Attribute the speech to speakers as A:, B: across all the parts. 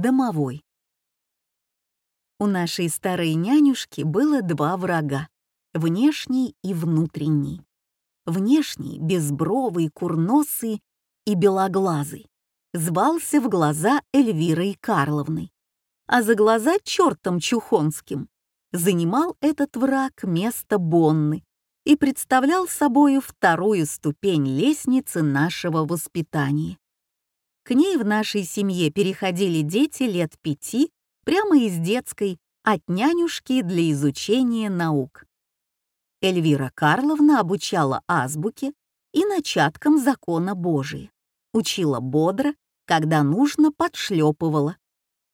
A: домовой. У нашей старой нянюшки было два врага — внешний и внутренний. Внешний, безбровый, курносый и белоглазый, звался в глаза Эльвирой Карловной, а за глаза чертом Чухонским занимал этот враг место Бонны и представлял собою вторую ступень лестницы нашего воспитания. К ней в нашей семье переходили дети лет пяти прямо из детской от нянюшки для изучения наук. Эльвира Карловна обучала азбуке и начаткам закона Божия, учила бодро, когда нужно, подшлепывала.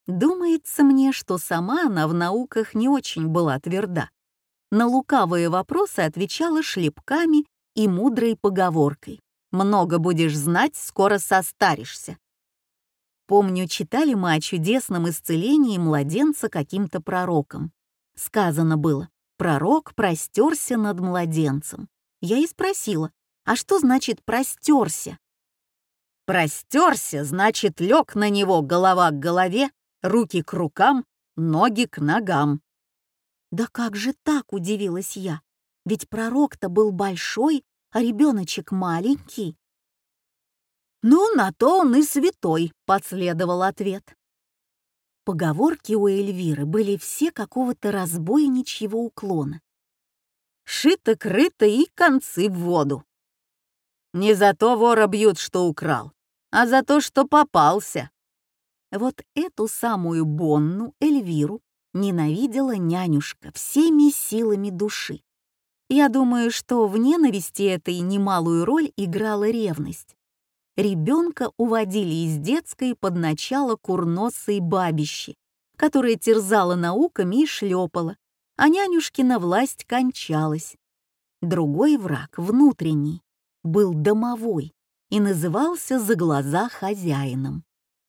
A: Думается мне, что сама она в науках не очень была тверда. На лукавые вопросы отвечала шлепками и мудрой поговоркой. «Много будешь знать, скоро состаришься». Помню, читали мы о чудесном исцелении младенца каким-то пророком. Сказано было, пророк простерся над младенцем. Я и спросила, а что значит простерся? Простерся, значит, лег на него голова к голове, руки к рукам, ноги к ногам. Да как же так, удивилась я, ведь пророк-то был большой, а ребеночек маленький. «Ну, на то он и святой», — последовал ответ. Поговорки у Эльвиры были все какого-то разбойничьего уклона. Шито-крыто и концы в воду. Не за то вора бьют, что украл, а за то, что попался. Вот эту самую Бонну, Эльвиру, ненавидела нянюшка всеми силами души. Я думаю, что в ненависти этой немалую роль играла ревность ребенка уводили из детской под начало курносой бабищи, которая терзала науками и шлепала, а нянюшкина власть кончалась. Другой враг, внутренний, был домовой и назывался за глаза хозяином.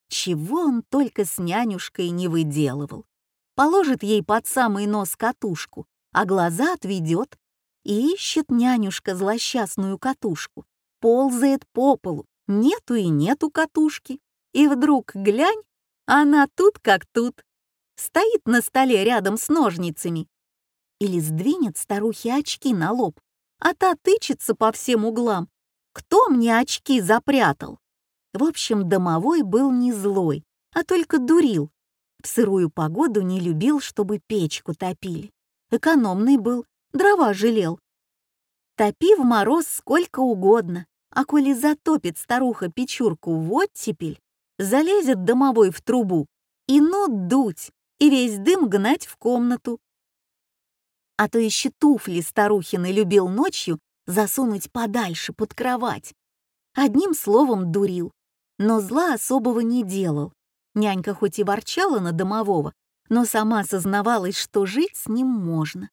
A: Чего он только с нянюшкой не выделывал. Положит ей под самый нос катушку, а глаза отведет, и ищет нянюшка злосчастную катушку, ползает по полу, Нету и нету катушки. И вдруг глянь, она тут как тут. Стоит на столе рядом с ножницами. Или сдвинет старухе очки на лоб, а та тычется по всем углам. Кто мне очки запрятал? В общем, домовой был не злой, а только дурил. В сырую погоду не любил, чтобы печку топили. Экономный был, дрова жалел. Топи в мороз сколько угодно, а коли затопит старуха печурку в оттепель, залезет домовой в трубу и ну дуть, и весь дым гнать в комнату. А то еще туфли старухины любил ночью засунуть подальше под кровать. Одним словом дурил, но зла особого не делал. Нянька хоть и ворчала на домового, но сама сознавалась, что жить с ним можно.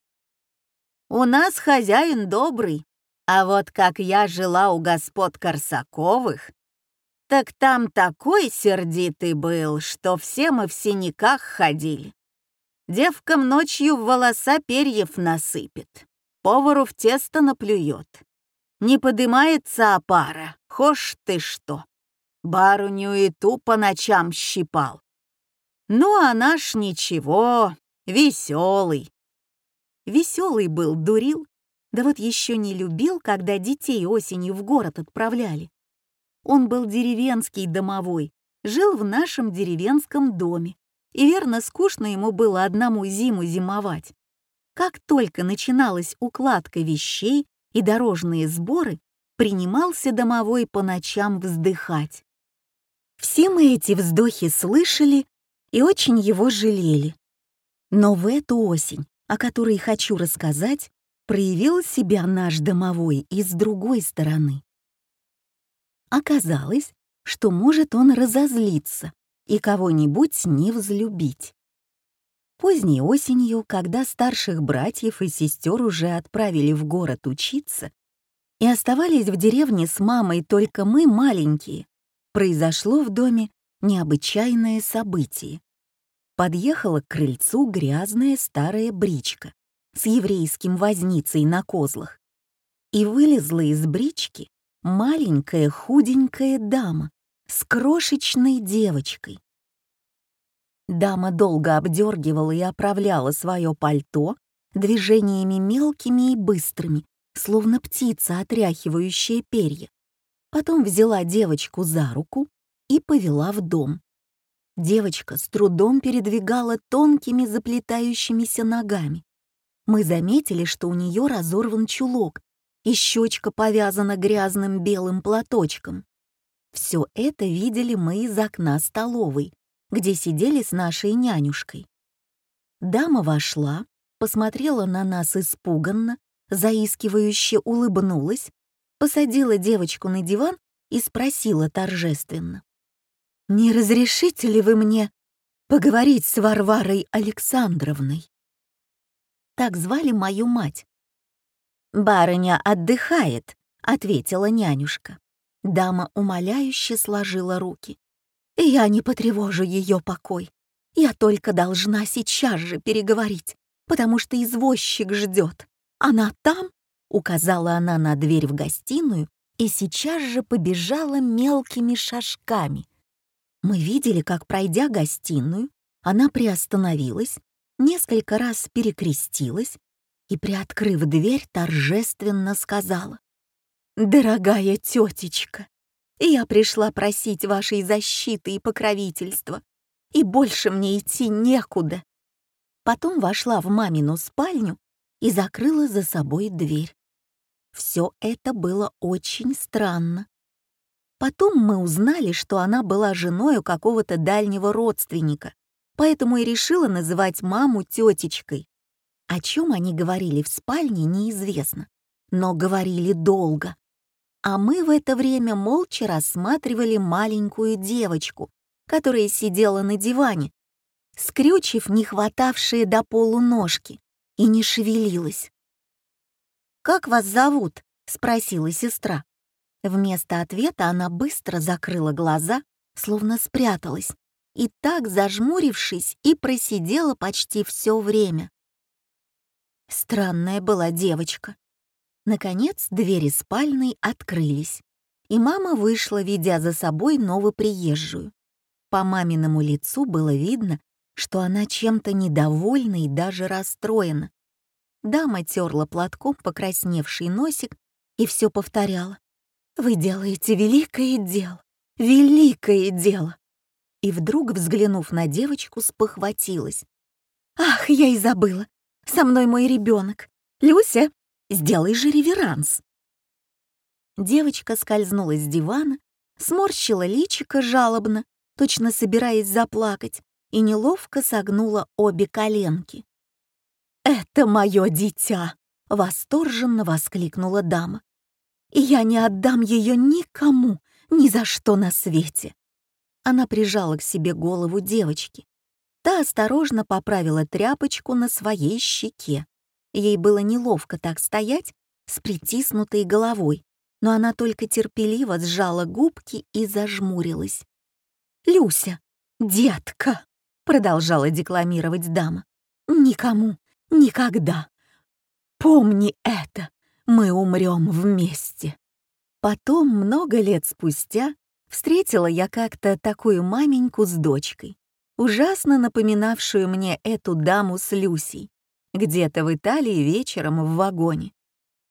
A: «У нас хозяин добрый, а вот как я жила у господ Корсаковых, так там такой сердитый был, что все мы в синяках ходили. Девкам ночью в волоса перьев насыпет, повару в тесто наплюет. Не подымается опара, хошь ты что. Барыню и ту по ночам щипал. Ну, а наш ничего, веселый. Веселый был, дурил, да вот еще не любил, когда детей осенью в город отправляли. Он был деревенский домовой, жил в нашем деревенском доме. И верно, скучно ему было одному зиму зимовать. Как только начиналась укладка вещей и дорожные сборы, принимался домовой по ночам вздыхать. Все мы эти вздохи слышали и очень его жалели. Но в эту осень, о которой хочу рассказать, проявил себя наш домовой и с другой стороны. Оказалось, что может он разозлиться и кого-нибудь не взлюбить. Поздней осенью, когда старших братьев и сестер уже отправили в город учиться, и оставались в деревне с мамой только мы маленькие, произошло в доме необычайное событие. Подъехала к крыльцу грязная старая бричка с еврейским возницей на козлах. И вылезла из брички маленькая худенькая дама с крошечной девочкой. Дама долго обдергивала и оправляла свое пальто движениями мелкими и быстрыми, словно птица, отряхивающая перья. Потом взяла девочку за руку и повела в дом. Девочка с трудом передвигала тонкими заплетающимися ногами. Мы заметили, что у нее разорван чулок, и щечка повязана грязным белым платочком. Все это видели мы из окна столовой, где сидели с нашей нянюшкой. Дама вошла, посмотрела на нас испуганно, заискивающе улыбнулась, посадила девочку на диван и спросила торжественно. «Не разрешите ли вы мне поговорить с Варварой Александровной?» Так звали мою мать. «Барыня отдыхает», — ответила нянюшка. Дама умоляюще сложила руки. «Я не потревожу ее покой. Я только должна сейчас же переговорить, потому что извозчик ждет. Она там?» — указала она на дверь в гостиную и сейчас же побежала мелкими шажками. Мы видели, как, пройдя гостиную, она приостановилась, несколько раз перекрестилась и, приоткрыв дверь, торжественно сказала. «Дорогая тетечка, я пришла просить вашей защиты и покровительства, и больше мне идти некуда». Потом вошла в мамину спальню и закрыла за собой дверь. Все это было очень странно. Потом мы узнали, что она была женой у какого-то дальнего родственника, поэтому и решила называть маму тетечкой. О чем они говорили в спальне, неизвестно, но говорили долго. А мы в это время молча рассматривали маленькую девочку, которая сидела на диване, скрючив не хватавшие до полу ножки, и не шевелилась. «Как вас зовут?» — спросила сестра. Вместо ответа она быстро закрыла глаза, словно спряталась, и так, зажмурившись, и просидела почти все время. Странная была девочка. Наконец двери спальной открылись, и мама вышла, ведя за собой новоприезжую. По маминому лицу было видно, что она чем-то недовольна и даже расстроена. Дама терла платком покрасневший носик и все повторяла. «Вы делаете великое дело, великое дело!» И вдруг, взглянув на девочку, спохватилась. «Ах, я и забыла! Со мной мой ребенок! Люся, сделай же реверанс!» Девочка скользнула с дивана, сморщила личико жалобно, точно собираясь заплакать, и неловко согнула обе коленки. «Это мое дитя!» — восторженно воскликнула дама. «И я не отдам ее никому, ни за что на свете!» Она прижала к себе голову девочки. Та осторожно поправила тряпочку на своей щеке. Ей было неловко так стоять с притиснутой головой, но она только терпеливо сжала губки и зажмурилась. «Люся, детка!» продолжала декламировать дама. «Никому, никогда. Помни это, мы умрем вместе». Потом, много лет спустя, встретила я как-то такую маменьку с дочкой, ужасно напоминавшую мне эту даму с Люсей, где-то в Италии вечером в вагоне.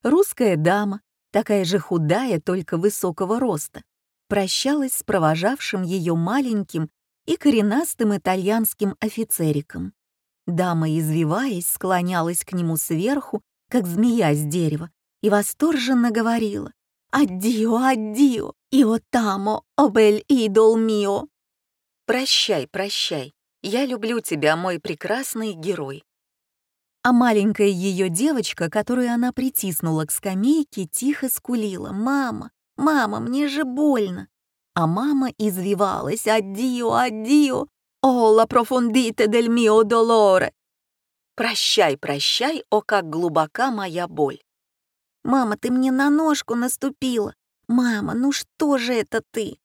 A: Русская дама, такая же худая, только высокого роста, прощалась с провожавшим ее маленьким и коренастым итальянским офицериком. Дама, извиваясь, склонялась к нему сверху, как змея с дерева, и восторженно говорила «Аддио, аддио, ио тамо, обель идол мио». «Прощай, прощай, я люблю тебя, мой прекрасный герой». А маленькая ее девочка, которую она притиснула к скамейке, тихо скулила «Мама, мама, мне же больно» а мама извивалась «Аддио, аддио, о, ла профондите дель мио долоре». «Прощай, прощай, о, как глубока моя боль». «Мама, ты мне на ножку наступила! Мама, ну что же это ты?»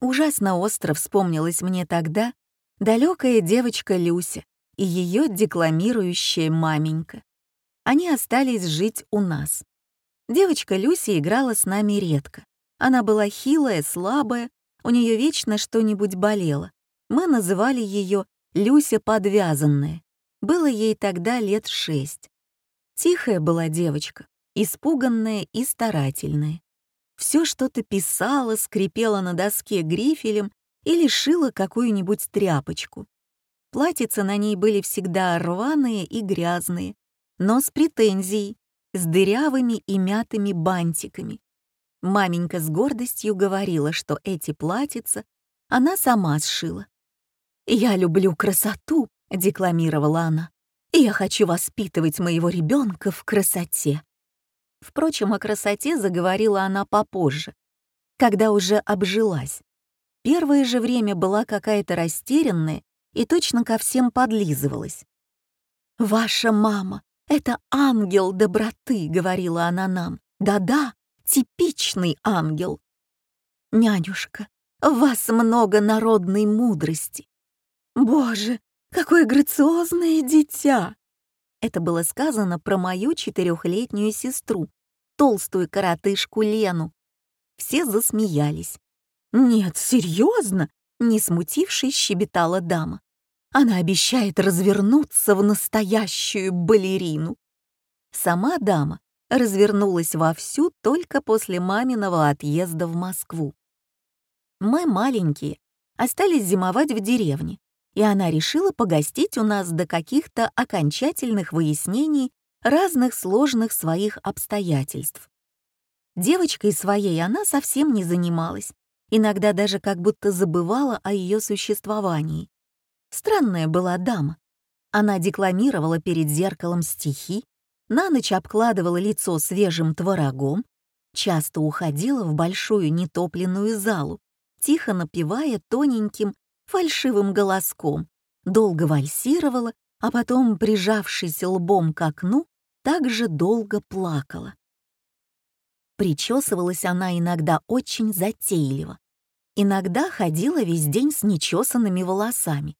A: Ужасно остро вспомнилась мне тогда далекая девочка Люся и ее декламирующая маменька. Они остались жить у нас. Девочка Люся играла с нами редко. Она была хилая, слабая, у нее вечно что-нибудь болело. Мы называли ее Люся подвязанная. Было ей тогда лет шесть. Тихая была девочка, испуганная и старательная. Все что-то писала, скрипела на доске грифелем или шила какую-нибудь тряпочку. Платьица на ней были всегда рваные и грязные, но с претензией, с дырявыми и мятыми бантиками. Маменька с гордостью говорила, что эти платьица она сама сшила. «Я люблю красоту», — декламировала она, «и я хочу воспитывать моего ребенка в красоте». Впрочем, о красоте заговорила она попозже, когда уже обжилась. Первое же время была какая-то растерянная и точно ко всем подлизывалась. «Ваша мама — это ангел доброты», — говорила она нам. «Да-да, типичный ангел. Нянюшка, в вас много народной мудрости. Боже, какое грациозное дитя! Это было сказано про мою четырехлетнюю сестру, толстую коротышку Лену. Все засмеялись. «Нет, серьезно?» — не смутившись, щебетала дама. «Она обещает развернуться в настоящую балерину». Сама дама развернулась вовсю только после маминого отъезда в Москву. Мы маленькие, остались зимовать в деревне, и она решила погостить у нас до каких-то окончательных выяснений разных сложных своих обстоятельств. Девочкой своей она совсем не занималась, иногда даже как будто забывала о ее существовании. Странная была дама. Она декламировала перед зеркалом стихи, на ночь обкладывала лицо свежим творогом, часто уходила в большую нетопленную залу, тихо напевая тоненьким, фальшивым голоском, долго вальсировала, а потом, прижавшись лбом к окну, также долго плакала. Причесывалась она иногда очень затейливо. Иногда ходила весь день с нечесанными волосами.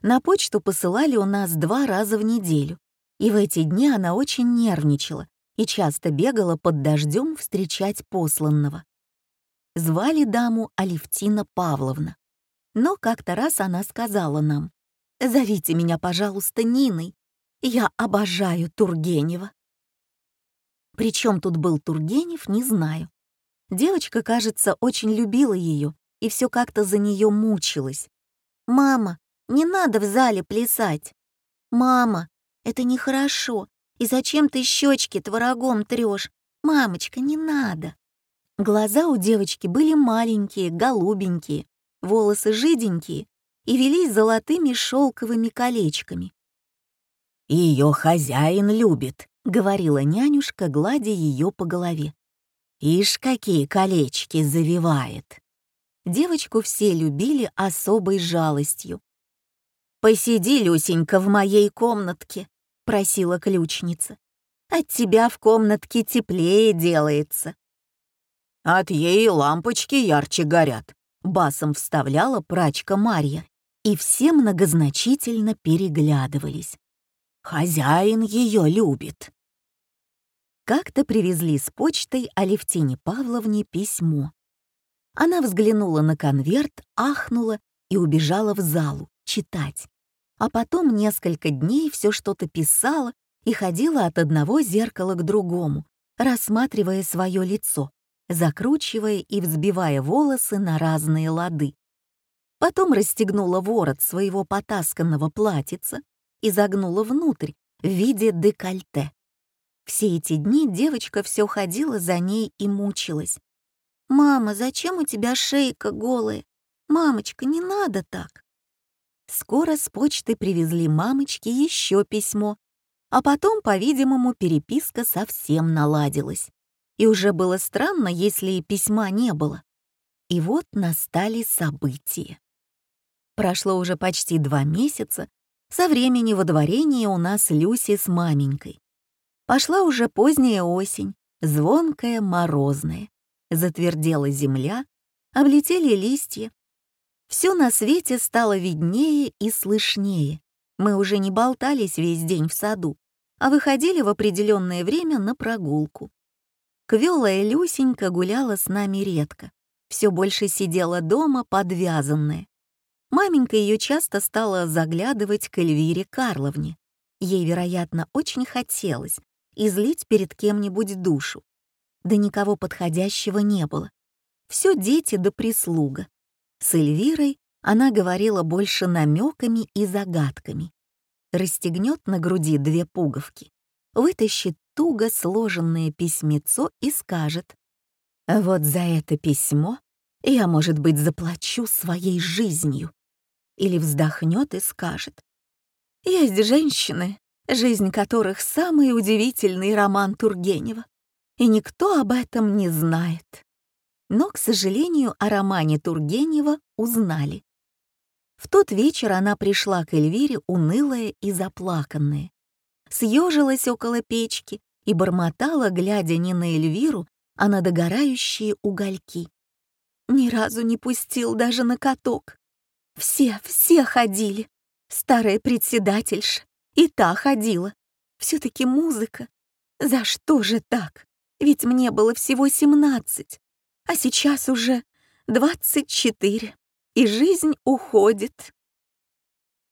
A: На почту посылали у нас два раза в неделю, и в эти дни она очень нервничала и часто бегала под дождем встречать посланного. Звали даму Алевтина Павловна. Но как-то раз она сказала нам, «Зовите меня, пожалуйста, Ниной. Я обожаю Тургенева». Причем тут был Тургенев, не знаю. Девочка, кажется, очень любила ее и все как-то за нее мучилась. «Мама, не надо в зале плясать!» «Мама, это нехорошо. И зачем ты щечки творогом трешь? Мамочка, не надо. Глаза у девочки были маленькие, голубенькие, волосы жиденькие и велись золотыми шелковыми колечками.
B: Ее хозяин любит», —
A: говорила нянюшка, гладя ее по голове.
B: «Ишь, какие колечки завивает!»
A: Девочку все любили особой жалостью.
B: «Посиди, Люсенька, в моей комнатке», просила ключница. «От тебя в комнатке теплее делается».
C: «От ей лампочки ярче горят», — басом вставляла прачка Марья,
A: и все многозначительно переглядывались.
B: «Хозяин ее любит».
A: Как-то привезли с почтой Алевтине Павловне письмо. Она взглянула на конверт, ахнула и убежала в залу читать а потом несколько дней все что-то писала и ходила от одного зеркала к другому, рассматривая свое лицо, закручивая и взбивая волосы на разные лады. Потом расстегнула ворот своего потасканного платьица и загнула внутрь в виде декольте. Все эти дни девочка все ходила за ней и мучилась. «Мама, зачем у тебя шейка голая? Мамочка, не надо так!» Скоро с почты привезли мамочке еще письмо, а потом, по-видимому, переписка совсем наладилась. И уже было странно, если письма не было. И вот настали события. Прошло уже почти два месяца со времени водворения у нас Люси с маменькой. Пошла уже поздняя осень, звонкая, морозная. Затвердела земля, облетели листья, все на свете стало виднее и слышнее. Мы уже не болтались весь день в саду, а выходили в определенное время на прогулку. Квелая Люсенька гуляла с нами редко, все больше сидела дома подвязанная. Маменька ее часто стала заглядывать к Эльвире Карловне. Ей, вероятно, очень хотелось излить перед кем-нибудь душу. Да никого подходящего не было. Все дети да прислуга. С Эльвирой она говорила больше намеками и загадками. Расстегнет на груди две пуговки, вытащит туго сложенное письмецо и скажет «Вот за это письмо я, может быть, заплачу своей жизнью». Или вздохнет и скажет «Есть женщины, жизнь которых самый удивительный роман Тургенева, и никто об этом не знает». Но, к сожалению, о романе Тургенева узнали. В тот вечер она пришла к Эльвире унылая и заплаканная. Съежилась около печки и бормотала, глядя не на Эльвиру, а на догорающие угольки. Ни разу не пустил даже на каток. Все, все ходили. Старая председательша и та ходила. Все-таки музыка. За что же так? Ведь мне было всего семнадцать, а сейчас уже двадцать четыре, и жизнь уходит.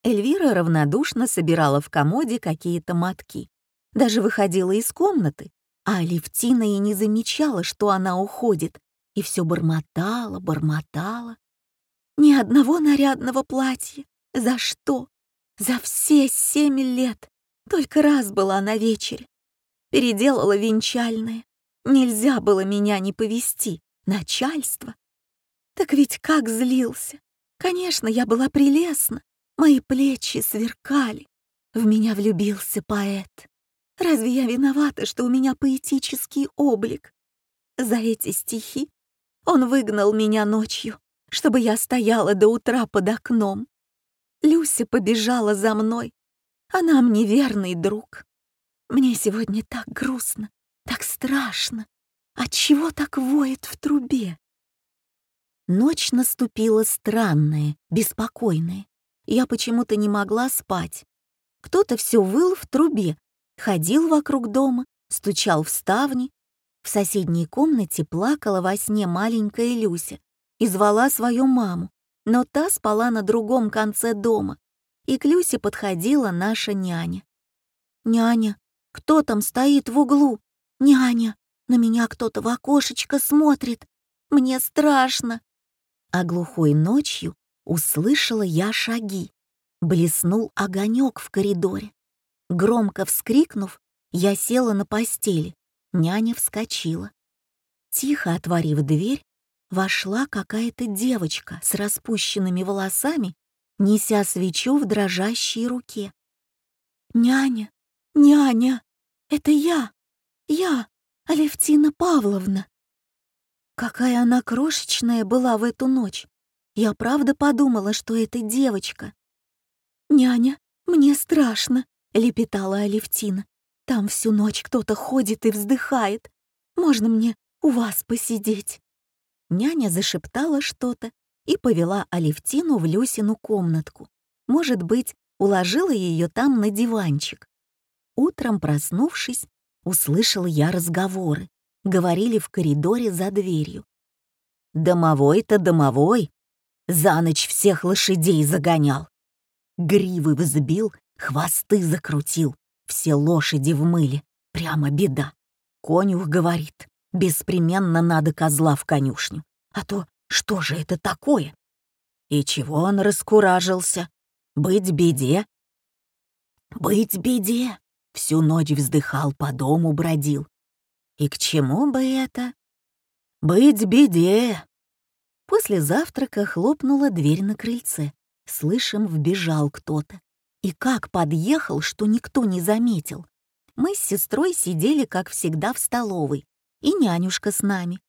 A: Эльвира равнодушно собирала в комоде какие-то мотки даже выходила из комнаты, а Алевтина и не замечала, что она уходит, и все бормотала, бормотала. Ни одного нарядного платья. За что? За все семь лет. Только раз была на вечере. Переделала венчальное. Нельзя было меня не повести. Начальство. Так ведь как злился. Конечно, я была прелестна. Мои плечи сверкали. В меня влюбился поэт. Разве я виновата, что у меня поэтический облик? За эти стихи он выгнал меня ночью, чтобы я стояла до утра под окном. Люся побежала за мной. Она мне верный друг. Мне сегодня так грустно, так страшно. Отчего так воет в трубе? Ночь наступила странная, беспокойная. Я почему-то не могла спать. Кто-то все выл в трубе, ходил вокруг дома, стучал в ставни. В соседней комнате плакала во сне маленькая Люся и звала свою маму, но та спала на другом конце дома, и к Люсе подходила наша няня. «Няня, кто там стоит в углу? Няня, на меня кто-то в окошечко смотрит. Мне страшно!» А глухой ночью услышала я шаги. Блеснул огонек в коридоре. Громко вскрикнув, я села на постели. Няня вскочила. Тихо отворив дверь, вошла какая-то девочка с распущенными волосами, неся свечу в дрожащей руке. «Няня! Няня! Это я! Я, Алевтина Павловна!» Какая она крошечная была в эту ночь! Я правда подумала, что это девочка. «Няня, мне страшно!» Лепетала Алевтина. «Там всю ночь кто-то ходит и вздыхает. Можно мне у вас посидеть?» Няня зашептала что-то и повела Алевтину в Люсину комнатку. Может быть, уложила ее там на диванчик. Утром, проснувшись, услышал я разговоры. Говорили в коридоре за дверью. «Домовой-то домовой! За ночь всех лошадей загонял! Гривы взбил Хвосты закрутил, все лошади вмыли. Прямо беда. Конюх говорит, беспременно надо козла в конюшню. А то что же это такое? И чего он раскуражился? Быть беде? Быть беде. Всю ночь вздыхал, по дому бродил. И к чему бы это? Быть беде. После завтрака хлопнула дверь на крыльце. Слышим, вбежал кто-то. И как подъехал, что никто не заметил. Мы с сестрой сидели, как всегда, в столовой, и нянюшка с нами.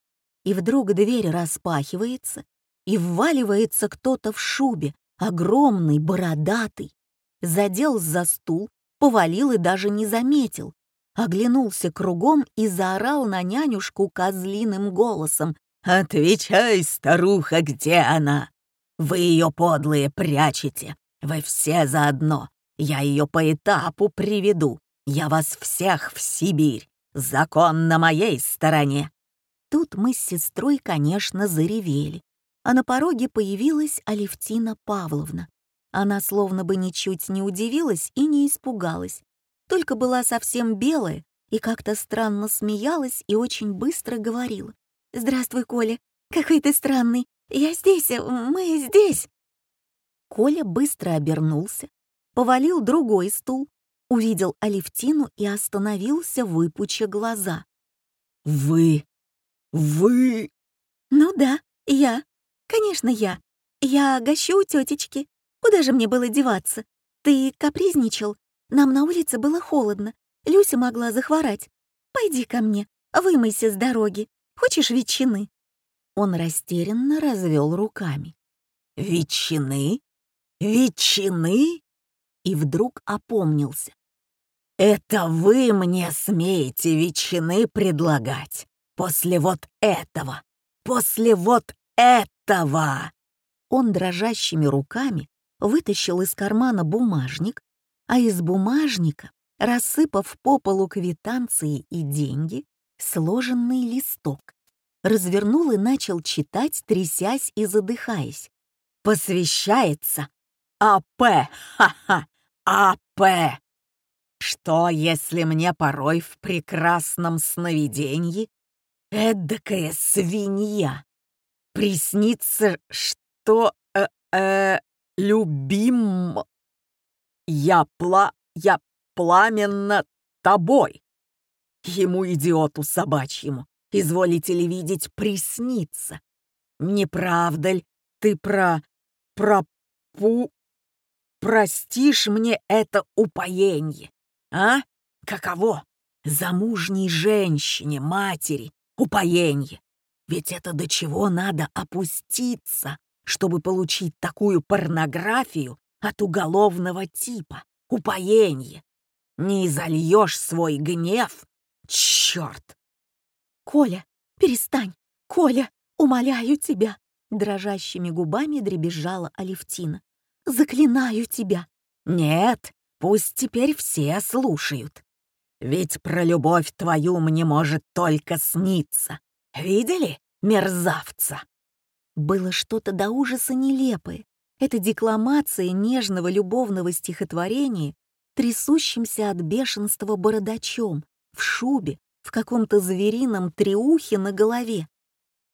A: И вдруг дверь распахивается, и вваливается кто-то в шубе, огромный, бородатый. Задел за стул, повалил и даже не заметил. Оглянулся кругом и заорал на нянюшку козлиным голосом. «Отвечай, старуха, где она? Вы ее подлые прячете, вы все заодно. Я ее по этапу приведу. Я вас всех в Сибирь. Закон на моей стороне». Тут мы с сестрой, конечно, заревели. а на пороге появилась Алевтина Павловна. Она словно бы ничуть не удивилась и не испугалась, только была совсем белая и как-то странно смеялась и очень быстро говорила. «Здравствуй, Коля. Какой ты странный. Я здесь, мы здесь». Коля быстро обернулся, повалил другой стул, увидел Алевтину и остановился, выпуча глаза.
C: «Вы... вы...»
A: «Ну да, я. Конечно, я. Я гощу у тетечки. Куда же мне было деваться? Ты капризничал. Нам на улице было холодно. Люся могла захворать. Пойди ко мне, вымойся с дороги. Хочешь ветчины?»
C: Он растерянно развел руками. «Ветчины? Ветчины?» И вдруг опомнился. «Это вы мне смеете ветчины предлагать после вот этого, после вот этого!» Он дрожащими руками вытащил из кармана бумажник, а из бумажника, рассыпав по полу квитанции и деньги, сложенный листок. Развернул и начал читать, трясясь и задыхаясь. «Посвящается АП! Ха-ха! АП! Что, если мне порой в прекрасном сновидении эдакая свинья приснится, что э-э, любим я пла... я пламенно тобой. Ему, идиоту собачьему, изволите ли видеть, присниться. Не правда ли ты про... про... пу... простишь мне это упоенье, а? Каково? Замужней женщине, матери, упоенье. Ведь это до чего надо опуститься, чтобы получить такую порнографию от уголовного типа, упоенье. Не изольешь свой гнев? Черт!
A: «Коля, перестань! Коля, умоляю тебя!» Дрожащими губами дребезжала Алевтина. «Заклинаю тебя!»
C: «Нет, пусть теперь все слушают. Ведь про любовь твою мне может только сниться. Видели, мерзавца?»
A: Было что-то до ужаса нелепое. Эта декламация нежного любовного стихотворения трясущимся от бешенства бородачом, в шубе, в каком-то зверином триухе на голове.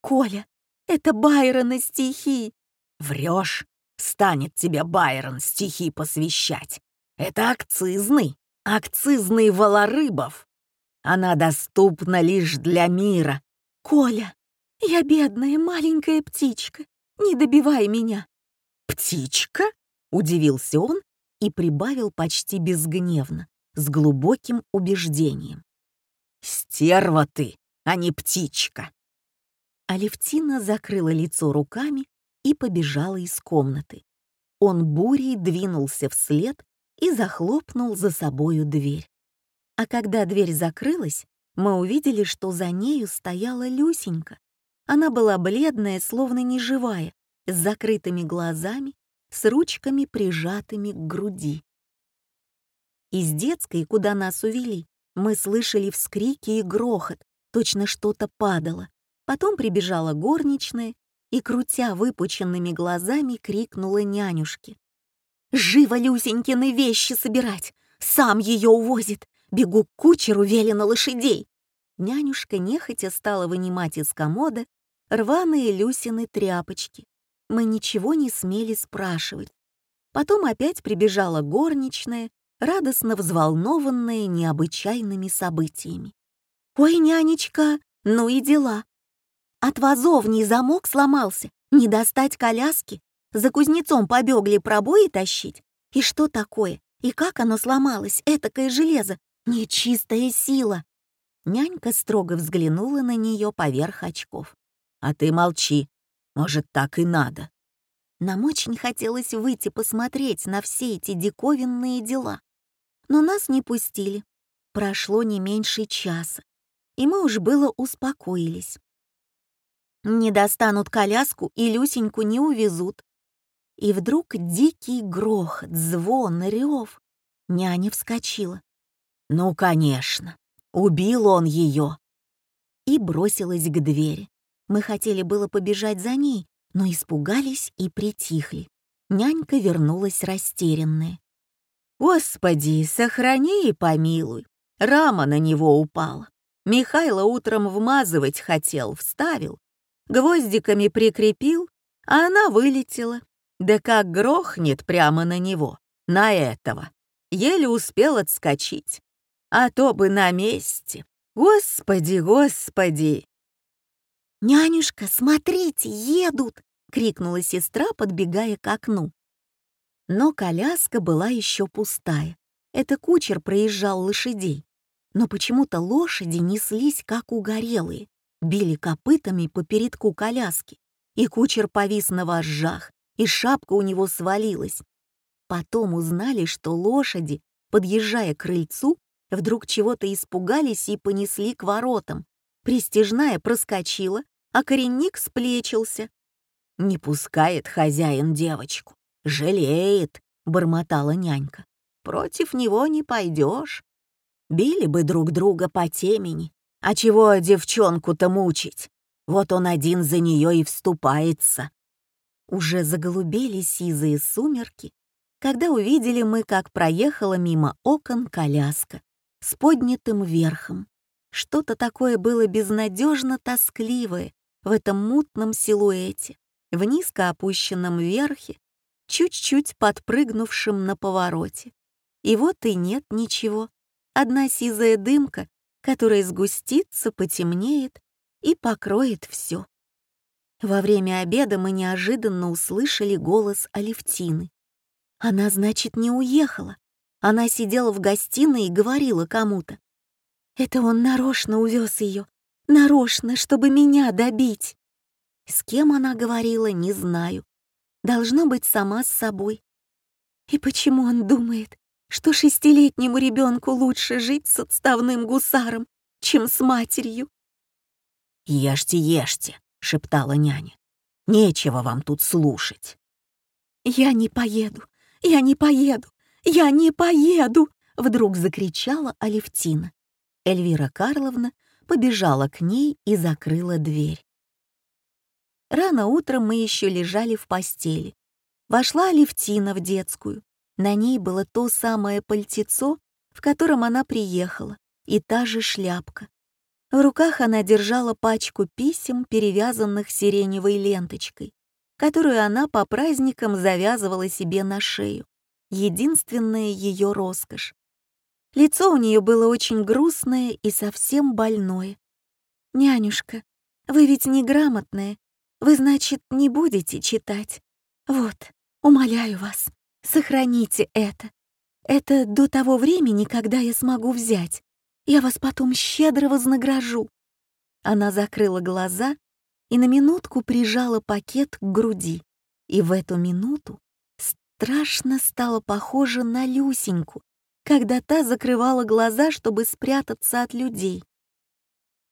A: «Коля, это Байрона стихи!»
C: «Врешь? Станет тебе Байрон стихи посвящать. Это акцизный, акцизный волорыбов. Она доступна лишь для мира».
A: «Коля, я бедная маленькая птичка, не добивай меня!»
C: «Птичка?» — удивился он и прибавил почти безгневно, с глубоким убеждением. «Стерва ты, а не птичка!»
A: Алевтина закрыла лицо руками и побежала из комнаты. Он бурей двинулся вслед и захлопнул за собою дверь. А когда дверь закрылась, мы увидели, что за нею стояла Люсенька. Она была бледная, словно неживая, с закрытыми глазами, с ручками, прижатыми к груди. Из детской, куда нас увели, мы слышали вскрики и грохот, точно что-то падало. Потом прибежала горничная и, крутя выпученными глазами, крикнула нянюшке. «Живо Люсенькины вещи собирать! Сам ее увозит! Бегу к кучеру велено лошадей!» Нянюшка нехотя стала вынимать из комода рваные Люсины тряпочки, мы ничего не смели спрашивать. Потом опять прибежала горничная, радостно взволнованная необычайными событиями. «Ой, нянечка, ну и дела! От вазовни замок сломался, не достать коляски, за кузнецом побегли пробои тащить. И что такое? И как оно сломалось, этакое железо? Нечистая сила!» Нянька строго взглянула на нее поверх очков.
C: «А ты молчи, может, так и надо.
A: Нам очень хотелось выйти посмотреть на все эти диковинные дела. Но нас не пустили. Прошло не меньше часа, и мы уж было успокоились. Не достанут коляску и Люсеньку не увезут. И вдруг дикий грохот, звон, рев. Няня вскочила.
C: «Ну, конечно, убил он ее!»
A: И бросилась к двери. Мы хотели было побежать за ней,
B: но испугались и притихли. Нянька вернулась растерянная.
A: «Господи, сохрани и помилуй!» Рама на него упала. Михайло утром вмазывать хотел, вставил. Гвоздиками прикрепил, а она вылетела. Да как грохнет прямо на него, на этого. Еле успел отскочить. А то бы на месте. Господи, господи!
B: «Нянюшка, смотрите, едут!» — крикнула сестра, подбегая к окну. Но коляска была еще пустая. Это кучер проезжал лошадей. Но почему-то лошади неслись, как угорелые, били копытами по передку коляски, и кучер повис на вожжах, и шапка у него свалилась. Потом узнали, что лошади, подъезжая к крыльцу, вдруг чего-то испугались и понесли к воротам. Пристежная проскочила, а коренник сплечился.
C: «Не пускает хозяин девочку, жалеет», — бормотала нянька. «Против него не пойдешь. Били бы друг друга по темени, а чего девчонку-то мучить? Вот он один за нее и вступается».
B: Уже заголубели сизые сумерки, когда увидели мы, как проехала мимо окон коляска с поднятым верхом. Что-то такое было безнадежно тоскливое в этом мутном силуэте, в низко опущенном верхе, чуть-чуть подпрыгнувшем на повороте. И вот и нет ничего. Одна сизая дымка, которая сгустится, потемнеет и покроет все. Во время обеда мы неожиданно услышали голос Алевтины. Она, значит, не уехала. Она сидела в гостиной и говорила кому-то. Это он нарочно увез ее, нарочно, чтобы меня добить. С кем она говорила, не знаю. Должно быть сама с собой. И почему он думает, что шестилетнему ребенку лучше жить с отставным гусаром, чем с матерью?
C: «Ешьте, ешьте», — шептала няня. «Нечего вам тут слушать».
B: «Я не поеду, я не поеду, я не поеду!» — вдруг закричала Алевтина. Эльвира Карловна побежала к ней и закрыла дверь. Рано утром мы еще лежали в постели. Вошла Алевтина в детскую. На ней было то самое пальтецо, в котором она приехала, и та же шляпка. В руках она держала пачку писем, перевязанных сиреневой ленточкой, которую она по праздникам завязывала себе на шею. Единственная ее роскошь. Лицо у нее было очень грустное и совсем больное. «Нянюшка, вы ведь неграмотная. Вы, значит, не будете читать. Вот, умоляю вас, сохраните это. Это до того времени, когда я смогу взять. Я вас потом щедро вознагражу». Она закрыла глаза и на минутку прижала пакет к груди. И в эту минуту страшно стала похожа на Люсеньку, когда та закрывала глаза, чтобы спрятаться от людей.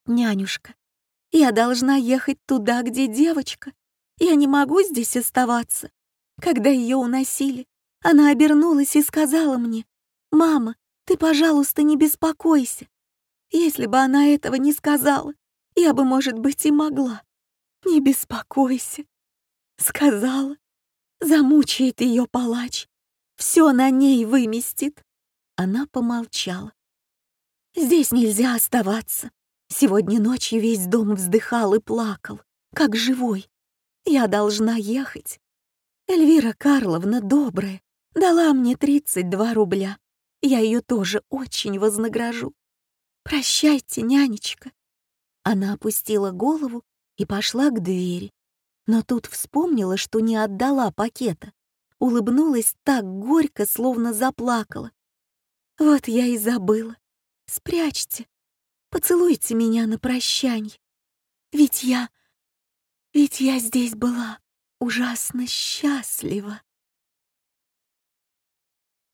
B: «Нянюшка, я должна ехать туда, где девочка. Я не могу здесь оставаться». Когда ее уносили, она обернулась и сказала мне, «Мама, ты, пожалуйста, не беспокойся. Если бы она этого не сказала, я бы, может быть, и могла. Не беспокойся». Сказала. Замучает ее палач. Все на ней выместит. Она помолчала. «Здесь нельзя оставаться. Сегодня ночью весь дом вздыхал и плакал, как живой. Я должна ехать. Эльвира Карловна добрая, дала мне 32 рубля. Я ее тоже очень вознагражу. Прощайте, нянечка». Она опустила голову и пошла к двери. Но тут вспомнила, что не отдала пакета. Улыбнулась так горько, словно заплакала. Вот я и забыла. Спрячьте. Поцелуйте меня на прощанье. Ведь я... Ведь я здесь была ужасно счастлива.